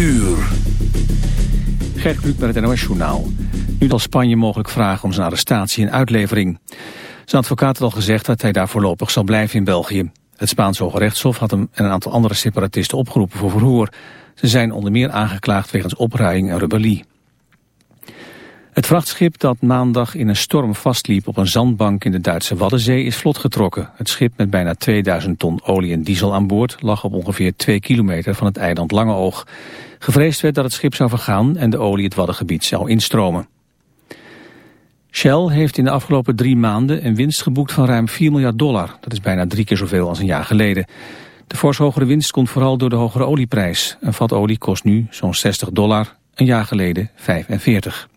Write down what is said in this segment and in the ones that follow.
uur. Gert Kluk met het NOS Journaal. Nu zal Spanje mogelijk vragen om zijn arrestatie en uitlevering. Zijn advocaat had al gezegd dat hij daar voorlopig zal blijven in België. Het Spaanse Hoge Rechtshof had hem en een aantal andere separatisten opgeroepen voor verhoor. Ze zijn onder meer aangeklaagd wegens opruiing en rebellie. Het vrachtschip dat maandag in een storm vastliep op een zandbank in de Duitse Waddenzee is vlot getrokken. Het schip met bijna 2000 ton olie en diesel aan boord lag op ongeveer 2 kilometer van het eiland Langeoog. Gevreesd werd dat het schip zou vergaan en de olie het Waddengebied zou instromen. Shell heeft in de afgelopen drie maanden een winst geboekt van ruim 4 miljard dollar. Dat is bijna drie keer zoveel als een jaar geleden. De fors hogere winst komt vooral door de hogere olieprijs. Een vat olie kost nu zo'n 60 dollar, een jaar geleden 45.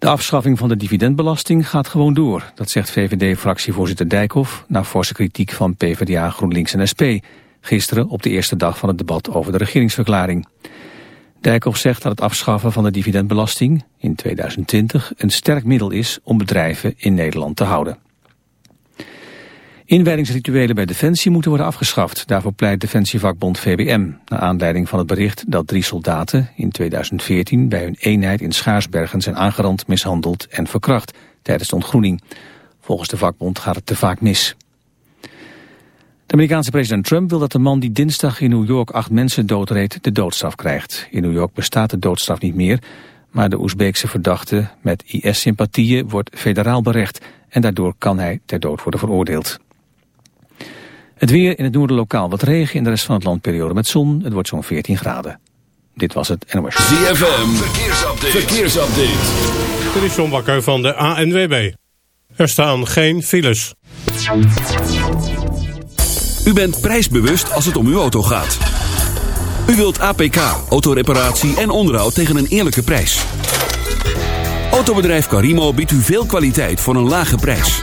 De afschaffing van de dividendbelasting gaat gewoon door. Dat zegt VVD-fractievoorzitter Dijkhoff... na forse kritiek van PvdA, GroenLinks en SP... gisteren op de eerste dag van het debat over de regeringsverklaring. Dijkhoff zegt dat het afschaffen van de dividendbelasting in 2020... een sterk middel is om bedrijven in Nederland te houden. Inwijdingsrituelen bij Defensie moeten worden afgeschaft. Daarvoor pleit Defensievakbond VBM. Naar aanleiding van het bericht dat drie soldaten in 2014 bij hun eenheid in Schaarsbergen zijn aangerand, mishandeld en verkracht tijdens de ontgroening. Volgens de vakbond gaat het te vaak mis. De Amerikaanse president Trump wil dat de man die dinsdag in New York acht mensen doodreed de doodstraf krijgt. In New York bestaat de doodstraf niet meer, maar de Oezbeekse verdachte met IS-sympathieën wordt federaal berecht en daardoor kan hij ter dood worden veroordeeld. Het weer in het noorden lokaal wat regen, in de rest van het land periode met zon. Het wordt zo'n 14 graden. Dit was het NOS. ZFM, verkeersupdate. verkeersupdate. Dit is John Bakker van de ANWB. Er staan geen files. U bent prijsbewust als het om uw auto gaat. U wilt APK, autoreparatie en onderhoud tegen een eerlijke prijs. Autobedrijf Carimo biedt u veel kwaliteit voor een lage prijs.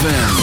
ZFM.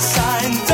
sign.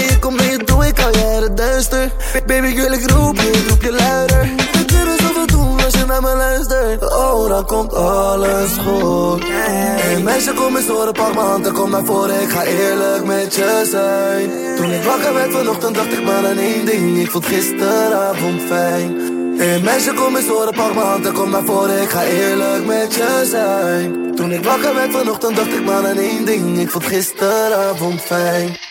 Kom toe, ik uit het duister. Baby, ik wil ik roep je, ik roep je luider. We kunnen zoveel doen als je naar me luistert. Oh, dan komt alles goed. Hey meisje, kom eens horen, pak m'n hand en kom naar voren. Ik ga eerlijk met je zijn. Toen ik wakker werd vanochtend, dacht ik maar aan één ding. Ik vond gisteravond fijn. Hey meisje, kom eens horen, pak m'n hand en kom naar voren. Ik ga eerlijk met je zijn. Toen ik wakker werd vanochtend, dacht ik maar aan één ding. Ik vond gisteravond fijn.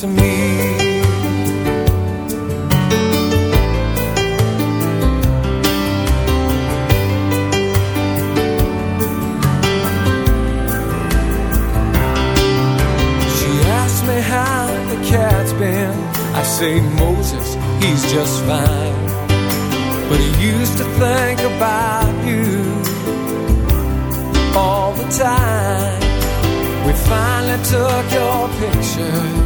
to me. She asked me how the cat's been. I say, Moses, he's just fine. But he used to think about you all the time. We finally took your pictures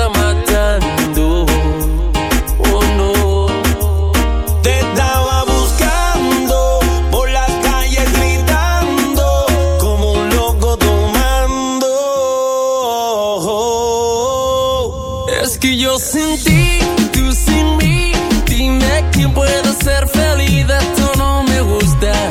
Es que yo sin ti, tú sin mí, dime quién puede ser feliz, esto no me gusta.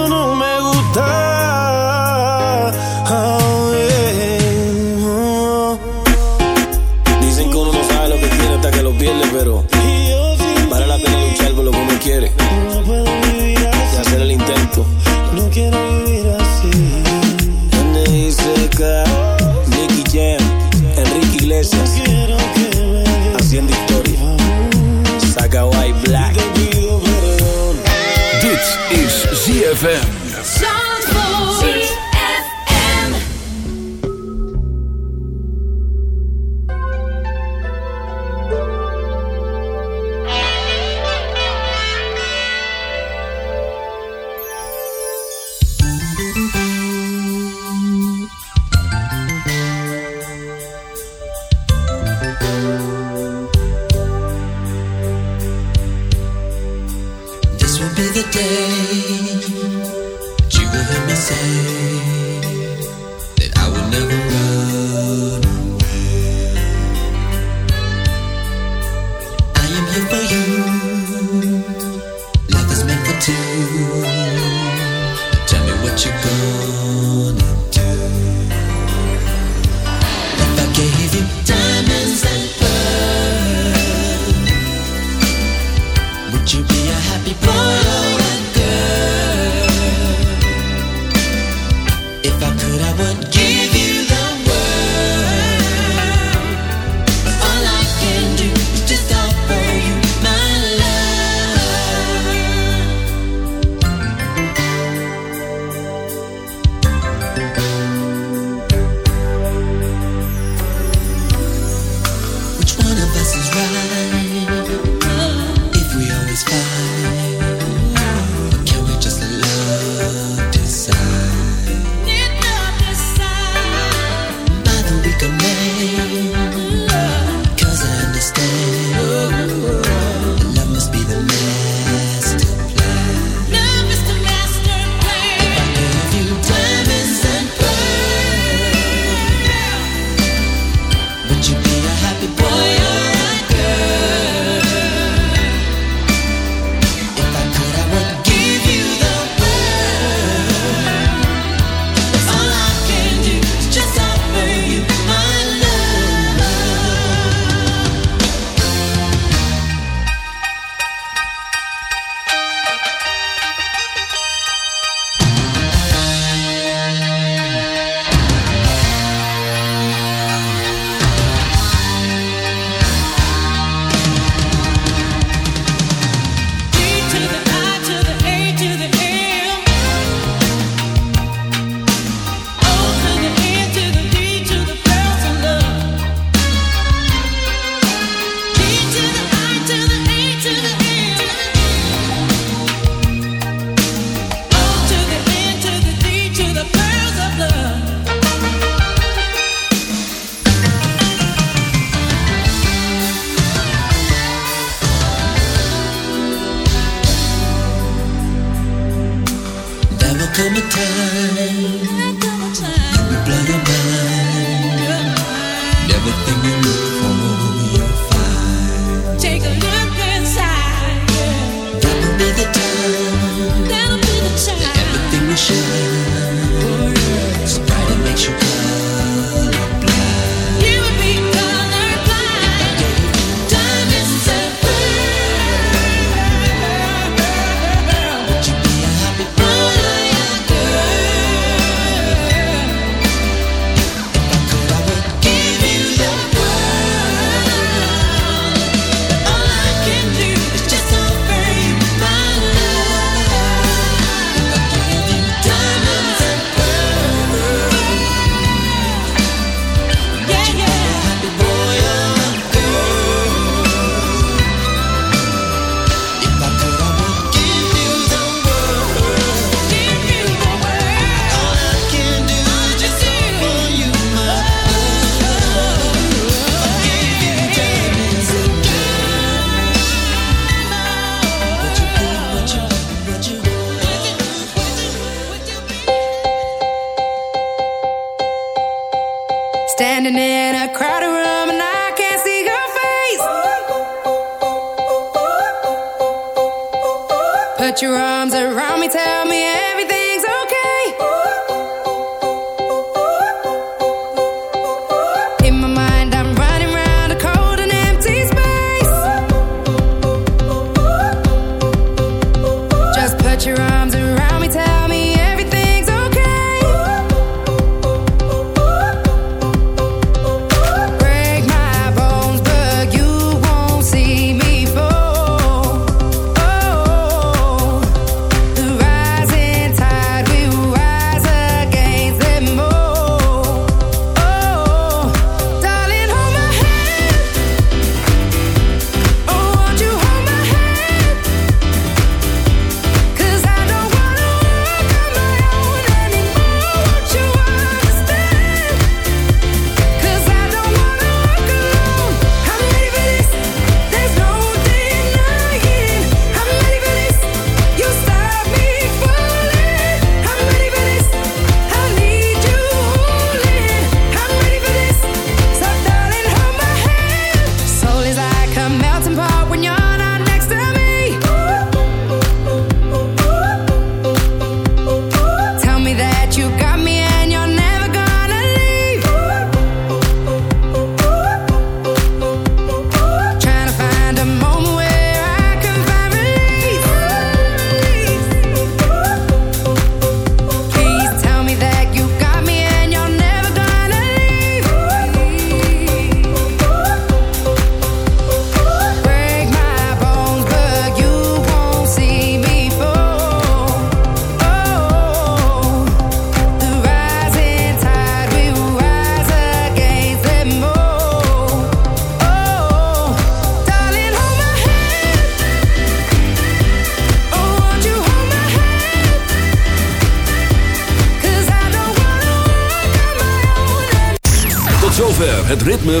ZFM.